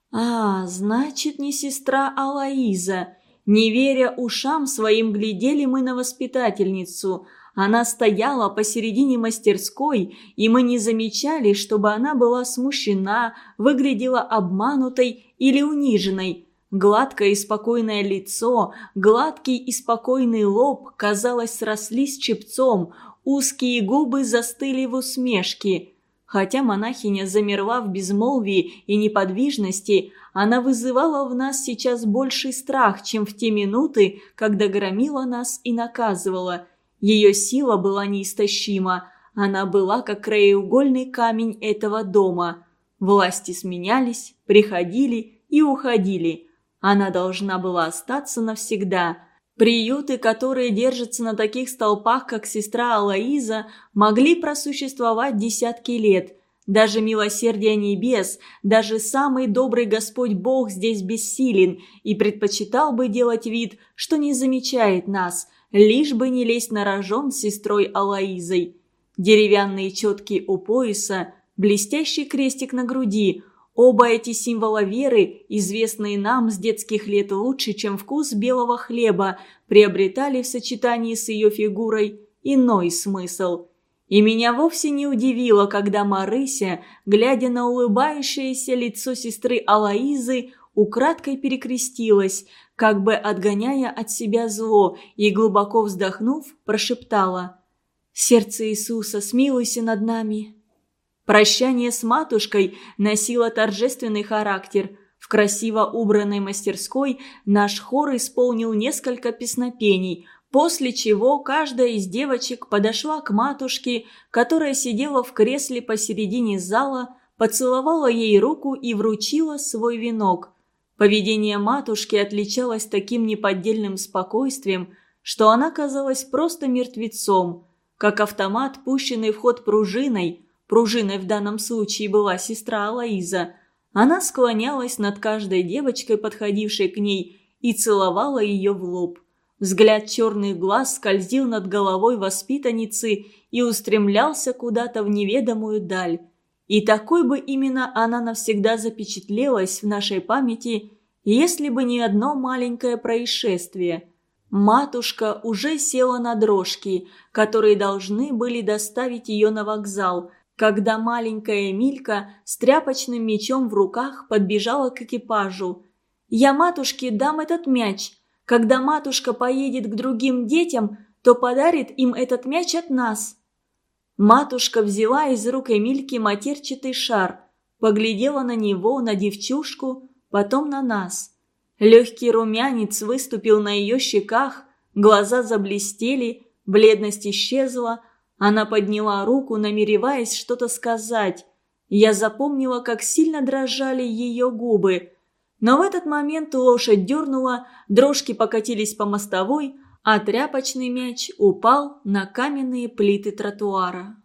«А, значит, не сестра Алаиза. Не веря ушам своим, глядели мы на воспитательницу. Она стояла посередине мастерской, и мы не замечали, чтобы она была смущена, выглядела обманутой или униженной». Гладкое и спокойное лицо, гладкий и спокойный лоб, казалось, срослись чепцом, узкие губы застыли в усмешке. Хотя монахиня замерла в безмолвии и неподвижности, она вызывала в нас сейчас больший страх, чем в те минуты, когда громила нас и наказывала. Ее сила была неистощима, она была как краеугольный камень этого дома. Власти сменялись, приходили и уходили – она должна была остаться навсегда. Приюты, которые держатся на таких столпах, как сестра Алаиза, могли просуществовать десятки лет. Даже милосердие небес, даже самый добрый Господь Бог здесь бессилен и предпочитал бы делать вид, что не замечает нас, лишь бы не лезть на рожон с сестрой Алаизой. Деревянные четки у пояса, блестящий крестик на груди – Оба эти символа веры, известные нам с детских лет лучше, чем вкус белого хлеба, приобретали в сочетании с ее фигурой иной смысл. И меня вовсе не удивило, когда Марыся, глядя на улыбающееся лицо сестры Алаизы, украдкой перекрестилась, как бы отгоняя от себя зло, и, глубоко вздохнув, прошептала «Сердце Иисуса, смилуйся над нами». Прощание с матушкой носило торжественный характер. В красиво убранной мастерской наш хор исполнил несколько песнопений, после чего каждая из девочек подошла к матушке, которая сидела в кресле посередине зала, поцеловала ей руку и вручила свой венок. Поведение матушки отличалось таким неподдельным спокойствием, что она казалась просто мертвецом, как автомат, пущенный в ход пружиной – пружиной в данном случае была сестра Алаиза, она склонялась над каждой девочкой, подходившей к ней, и целовала ее в лоб. Взгляд черных глаз скользил над головой воспитанницы и устремлялся куда-то в неведомую даль. И такой бы именно она навсегда запечатлелась в нашей памяти, если бы не одно маленькое происшествие. Матушка уже села на дрожки, которые должны были доставить ее на вокзал – когда маленькая Эмилька с тряпочным мечом в руках подбежала к экипажу. «Я матушке дам этот мяч. Когда матушка поедет к другим детям, то подарит им этот мяч от нас». Матушка взяла из рук Эмильки матерчатый шар, поглядела на него, на девчушку, потом на нас. Легкий румянец выступил на ее щеках, глаза заблестели, бледность исчезла – она подняла руку, намереваясь что-то сказать. Я запомнила, как сильно дрожали ее губы. Но в этот момент лошадь дернула, дрожки покатились по мостовой, а тряпочный мяч упал на каменные плиты тротуара.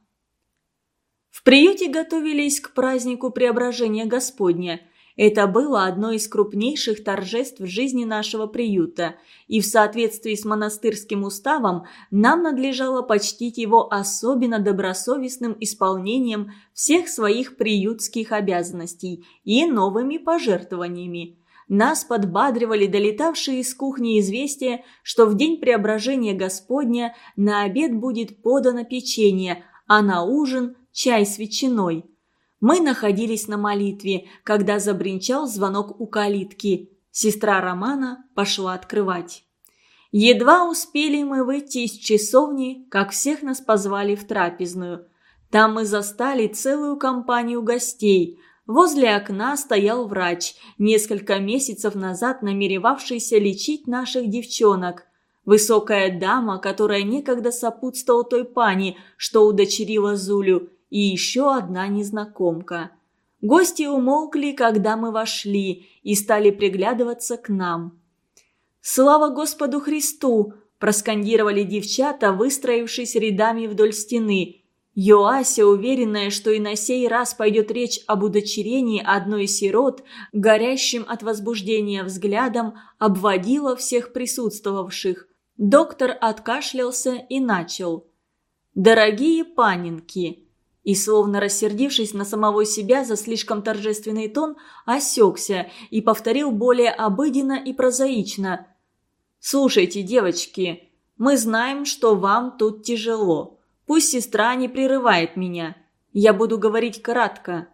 В приюте готовились к празднику Преображения Господня – это было одно из крупнейших торжеств в жизни нашего приюта, и в соответствии с монастырским уставом нам надлежало почтить его особенно добросовестным исполнением всех своих приютских обязанностей и новыми пожертвованиями. Нас подбадривали долетавшие из кухни известия, что в день преображения Господня на обед будет подано печенье, а на ужин – чай с ветчиной – мы находились на молитве, когда забринчал звонок у калитки. Сестра Романа пошла открывать. Едва успели мы выйти из часовни, как всех нас позвали в трапезную. Там мы застали целую компанию гостей. Возле окна стоял врач, несколько месяцев назад намеревавшийся лечить наших девчонок. Высокая дама, которая некогда сопутствовала той пани, что удочерила Зулю, и еще одна незнакомка. Гости умолкли, когда мы вошли, и стали приглядываться к нам. «Слава Господу Христу!» – проскандировали девчата, выстроившись рядами вдоль стены. Йоася, уверенная, что и на сей раз пойдет речь об удочерении одной из сирот, горящим от возбуждения взглядом, обводила всех присутствовавших. Доктор откашлялся и начал. «Дорогие панинки!» И, словно рассердившись на самого себя за слишком торжественный тон, осекся и повторил более обыденно и прозаично. «Слушайте, девочки, мы знаем, что вам тут тяжело». Пусть сестра не прерывает меня. Я буду говорить кратко.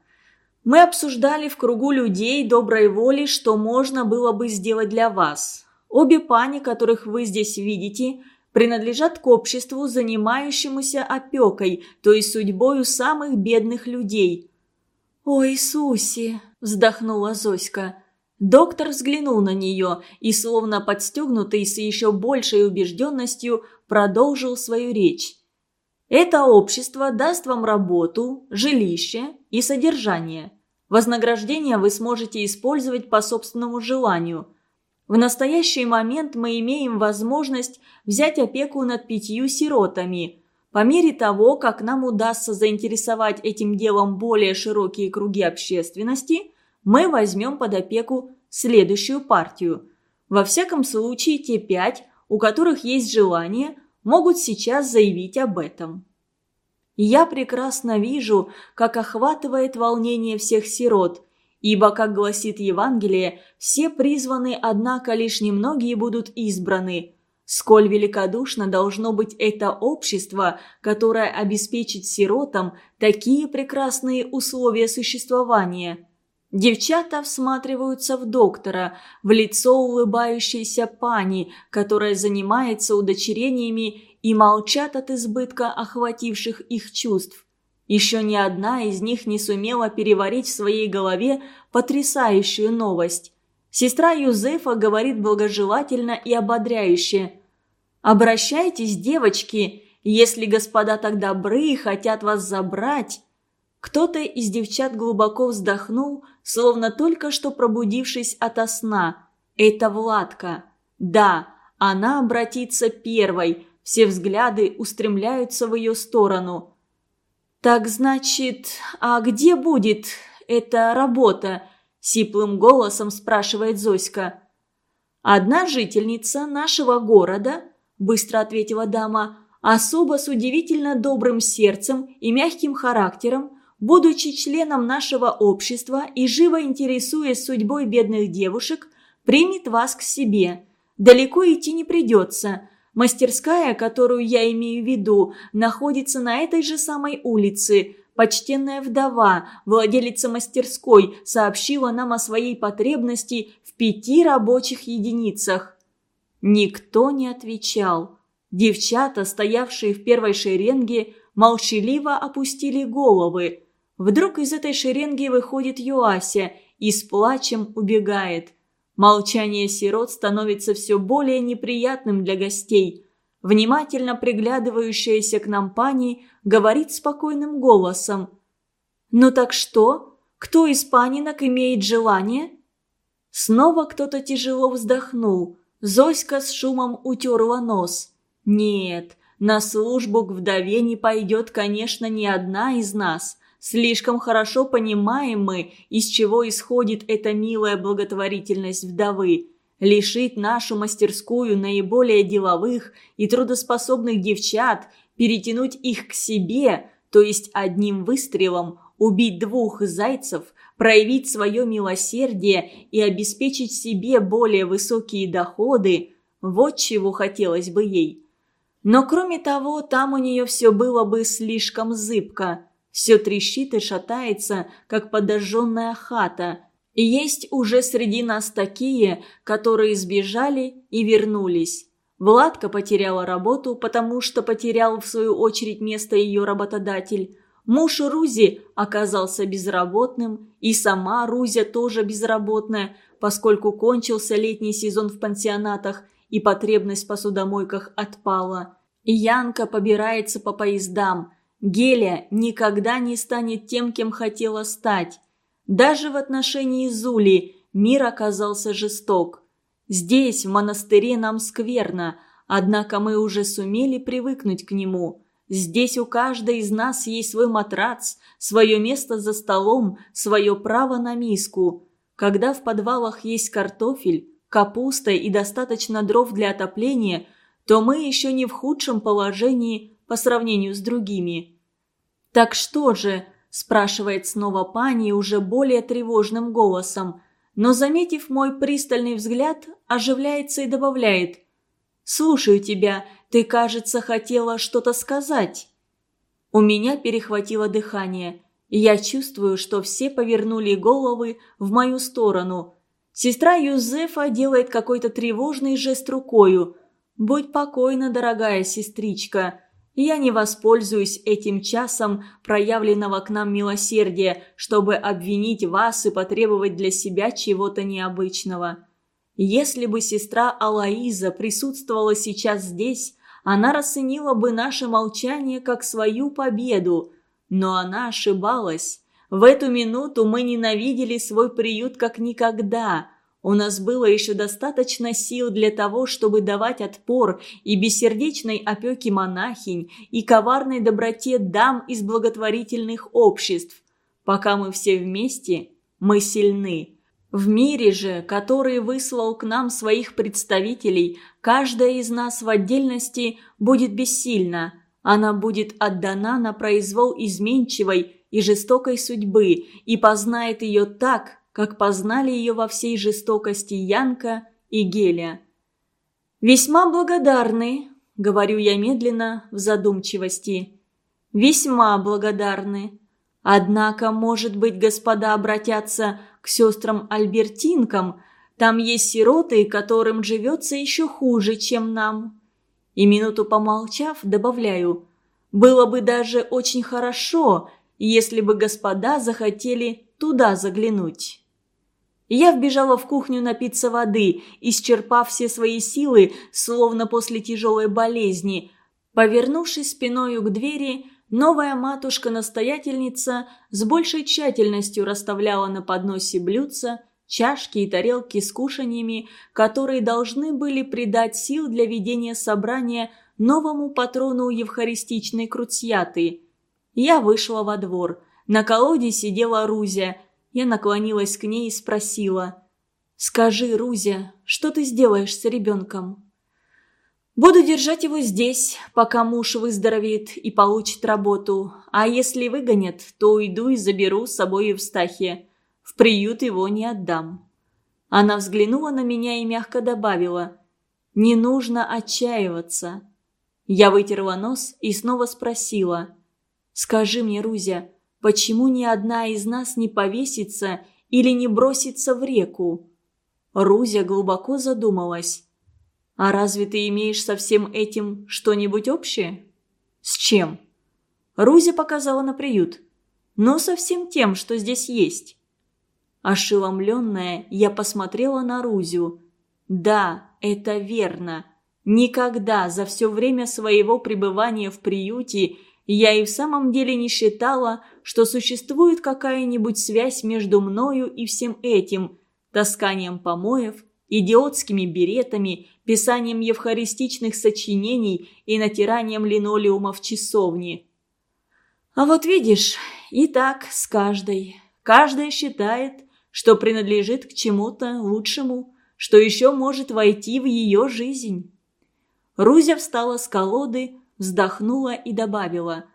Мы обсуждали в кругу людей доброй воли, что можно было бы сделать для вас. Обе пани, которых вы здесь видите, принадлежат к обществу, занимающемуся опекой, то есть судьбою самых бедных людей. «О Иисусе!» – вздохнула Зоська. Доктор взглянул на нее и, словно подстегнутый с еще большей убежденностью, продолжил свою речь. Это общество даст вам работу, жилище и содержание. Вознаграждение вы сможете использовать по собственному желанию. В настоящий момент мы имеем возможность взять опеку над пятью сиротами. По мере того, как нам удастся заинтересовать этим делом более широкие круги общественности, мы возьмем под опеку следующую партию. Во всяком случае, те пять, у которых есть желание – могут сейчас заявить об этом. Я прекрасно вижу, как охватывает волнение всех сирот, ибо, как гласит Евангелие, все призваны, однако лишь немногие будут избраны. Сколь великодушно должно быть это общество, которое обеспечит сиротам такие прекрасные условия существования – Девчата всматриваются в доктора, в лицо улыбающейся пани, которая занимается удочерениями и молчат от избытка охвативших их чувств. Еще ни одна из них не сумела переварить в своей голове потрясающую новость. Сестра Юзефа говорит благожелательно и ободряюще. «Обращайтесь, девочки, если господа так добры и хотят вас забрать». Кто-то из девчат глубоко вздохнул, словно только что пробудившись ото сна. Это Владка. Да, она обратится первой, все взгляды устремляются в ее сторону. «Так значит, а где будет эта работа?» – сиплым голосом спрашивает Зоська. «Одна жительница нашего города», – быстро ответила дама, – «особо с удивительно добрым сердцем и мягким характером, будучи членом нашего общества и живо интересуясь судьбой бедных девушек, примет вас к себе. Далеко идти не придется. Мастерская, которую я имею в виду, находится на этой же самой улице. Почтенная вдова, владелица мастерской, сообщила нам о своей потребности в пяти рабочих единицах. Никто не отвечал. Девчата, стоявшие в первой шеренге, молчаливо опустили головы. Вдруг из этой шеренги выходит Юася и с плачем убегает. Молчание сирот становится все более неприятным для гостей. Внимательно приглядывающаяся к нам пани говорит спокойным голосом. «Ну так что? Кто из панинок имеет желание?» Снова кто-то тяжело вздохнул. Зоська с шумом утерла нос. «Нет, на службу к вдове не пойдет, конечно, ни одна из нас. Слишком хорошо понимаем мы, из чего исходит эта милая благотворительность вдовы. Лишить нашу мастерскую наиболее деловых и трудоспособных девчат, перетянуть их к себе, то есть одним выстрелом убить двух зайцев, проявить свое милосердие и обеспечить себе более высокие доходы – вот чего хотелось бы ей. Но кроме того, там у нее все было бы слишком зыбко – все трещит и шатается, как подожженная хата. И есть уже среди нас такие, которые сбежали и вернулись. Владка потеряла работу, потому что потерял в свою очередь место ее работодатель. Муж Рузи оказался безработным, и сама Рузя тоже безработная, поскольку кончился летний сезон в пансионатах и потребность в посудомойках отпала. И Янка побирается по поездам – Геля никогда не станет тем, кем хотела стать. Даже в отношении Зули мир оказался жесток. Здесь, в монастыре, нам скверно, однако мы уже сумели привыкнуть к нему. Здесь у каждой из нас есть свой матрац, свое место за столом, свое право на миску. Когда в подвалах есть картофель, капуста и достаточно дров для отопления, то мы еще не в худшем положении по сравнению с другими. «Так что же?» – спрашивает снова пани уже более тревожным голосом, но, заметив мой пристальный взгляд, оживляется и добавляет «Слушаю тебя, ты, кажется, хотела что-то сказать». У меня перехватило дыхание, я чувствую, что все повернули головы в мою сторону. Сестра Юзефа делает какой-то тревожный жест рукою. «Будь покойна, дорогая сестричка», я не воспользуюсь этим часом проявленного к нам милосердия, чтобы обвинить вас и потребовать для себя чего-то необычного. Если бы сестра Алаиза присутствовала сейчас здесь, она расценила бы наше молчание как свою победу. Но она ошибалась. В эту минуту мы ненавидели свой приют как никогда – у нас было еще достаточно сил для того, чтобы давать отпор и бессердечной опеке монахинь, и коварной доброте дам из благотворительных обществ. Пока мы все вместе, мы сильны. В мире же, который выслал к нам своих представителей, каждая из нас в отдельности будет бессильна. Она будет отдана на произвол изменчивой и жестокой судьбы и познает ее так, как познали ее во всей жестокости Янка и Геля. «Весьма благодарны», — говорю я медленно, в задумчивости. «Весьма благодарны. Однако, может быть, господа обратятся к сестрам Альбертинкам, там есть сироты, которым живется еще хуже, чем нам». И минуту помолчав, добавляю, «Было бы даже очень хорошо, если бы господа захотели туда заглянуть». Я вбежала в кухню напиться воды, исчерпав все свои силы, словно после тяжелой болезни. Повернувшись спиною к двери, новая матушка-настоятельница с большей тщательностью расставляла на подносе блюдца, чашки и тарелки с кушаньями, которые должны были придать сил для ведения собрания новому патрону евхаристичной круцьяты. Я вышла во двор. На колоде сидела Рузя – я наклонилась к ней и спросила. «Скажи, Рузя, что ты сделаешь с ребенком?» «Буду держать его здесь, пока муж выздоровеет и получит работу. А если выгонят, то уйду и заберу с собой Евстахия. В приют его не отдам». Она взглянула на меня и мягко добавила. «Не нужно отчаиваться». Я вытерла нос и снова спросила. «Скажи мне, Рузя, Почему ни одна из нас не повесится или не бросится в реку? Рузя глубоко задумалась. «А разве ты имеешь со всем этим что-нибудь общее?» «С чем?» Рузя показала на приют. «Но со всем тем, что здесь есть». Ошеломленная, я посмотрела на Рузю. «Да, это верно. Никогда за все время своего пребывания в приюте я и в самом деле не считала, что существует какая-нибудь связь между мною и всем этим, тасканием помоев, идиотскими беретами, писанием евхаристичных сочинений и натиранием линолеума в часовне. А вот видишь, и так с каждой. Каждая считает, что принадлежит к чему-то лучшему, что еще может войти в ее жизнь. Рузя встала с колоды, вздохнула и добавила.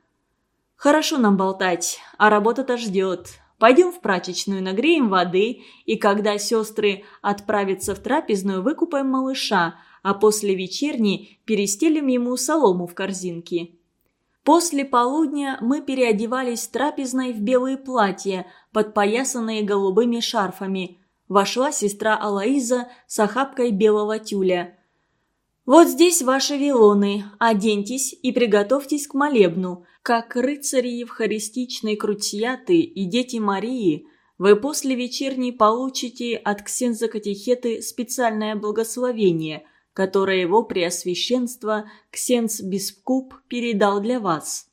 «Хорошо нам болтать, а работа-то ждет. Пойдем в прачечную, нагреем воды, и когда сестры отправятся в трапезную, выкупаем малыша, а после вечерней перестелим ему солому в корзинке». После полудня мы переодевались трапезной в белые платья, подпоясанные голубыми шарфами. Вошла сестра Алаиза с охапкой белого тюля – «Вот здесь ваши вилоны, оденьтесь и приготовьтесь к молебну. Как рыцари евхаристичной крутьяты и дети Марии, вы после вечерней получите от ксенза Катехеты специальное благословение, которое его преосвященство ксенз Бискуп передал для вас.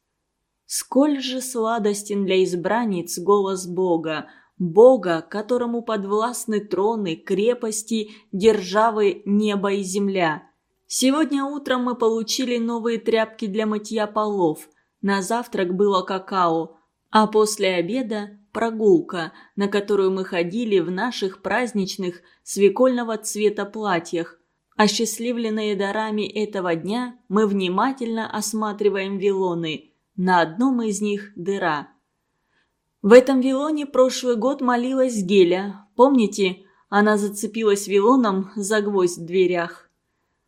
Сколь же сладостен для избранниц голос Бога, Бога, которому подвластны троны, крепости, державы, небо и земля» Сегодня утром мы получили новые тряпки для мытья полов. На завтрак было какао, а после обеда – прогулка, на которую мы ходили в наших праздничных свекольного цвета платьях. Осчастливленные дарами этого дня, мы внимательно осматриваем вилоны. На одном из них дыра. В этом вилоне прошлый год молилась Геля. Помните, она зацепилась вилоном за гвоздь в дверях.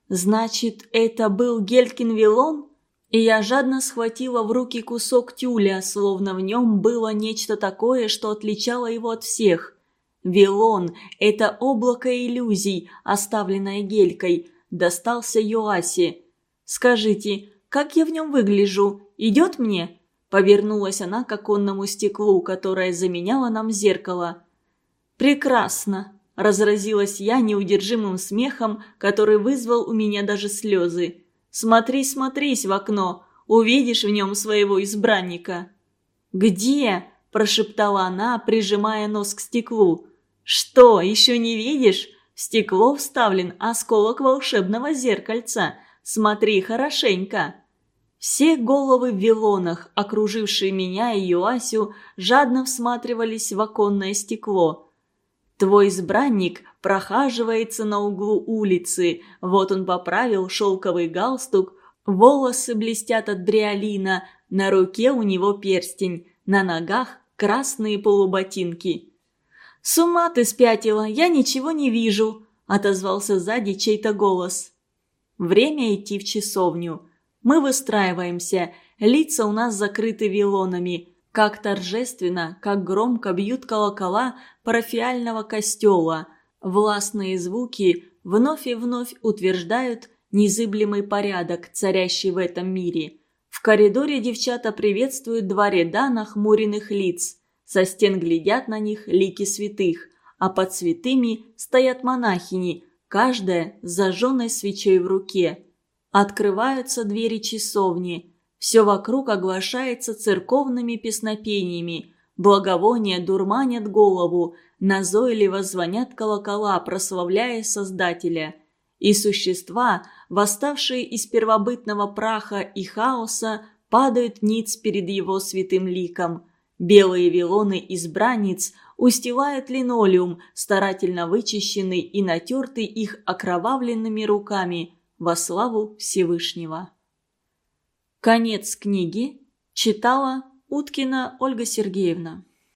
Значит, это был Гелькин вилон? И я жадно схватила в руки кусок тюля, словно в нем было нечто такое, что отличало его от всех. Вилон – это облако иллюзий, оставленное Гелькой, достался Юасе. «Скажите, как я в нем выгляжу? Идет мне?» Повернулась она к оконному стеклу, которое заменяло нам зеркало. «Прекрасно!» Разразилась я неудержимым смехом, который вызвал у меня даже слезы. «Смотри, смотрись в окно, увидишь в нем своего избранника». «Где?» – прошептала она, прижимая нос к стеклу. «Что, еще не видишь? В стекло вставлен осколок волшебного зеркальца. Смотри хорошенько». Все головы в вилонах, окружившие меня и Юасю, жадно всматривались в оконное стекло – Твой избранник прохаживается на углу улицы. Вот он поправил шелковый галстук, волосы блестят от бриолина, на руке у него перстень, на ногах красные полуботинки. «С ума ты спятила, я ничего не вижу», – отозвался сзади чей-то голос. Время идти в часовню. Мы выстраиваемся, лица у нас закрыты вилонами – как торжественно, как громко бьют колокола парафиального костела. Властные звуки вновь и вновь утверждают незыблемый порядок, царящий в этом мире. В коридоре девчата приветствуют два ряда нахмуренных лиц. Со стен глядят на них лики святых, а под святыми стоят монахини, каждая с зажженной свечой в руке. Открываются двери часовни – все вокруг оглашается церковными песнопениями, благовония дурманят голову, назойливо звонят колокола, прославляя Создателя. И существа, восставшие из первобытного праха и хаоса, падают ниц перед его святым ликом. Белые вилоны избранниц устилают линолеум, старательно вычищенный и натертый их окровавленными руками во славу Всевышнего. Конец книги читала Уткина Ольга Сергеевна.